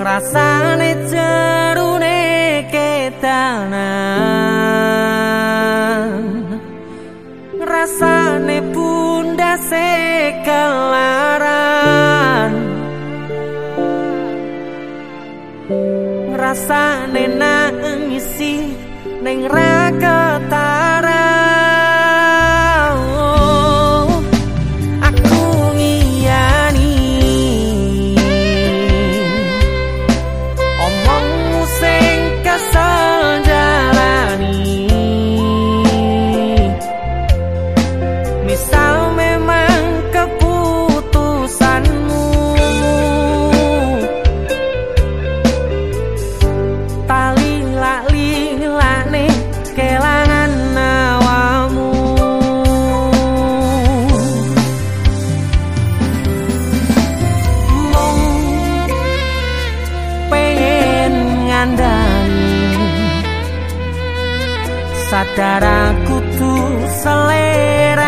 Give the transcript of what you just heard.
rasane jerune ketanan. Rasane bunda sekelaran rasane nangisi ning ra Kadar tuh selera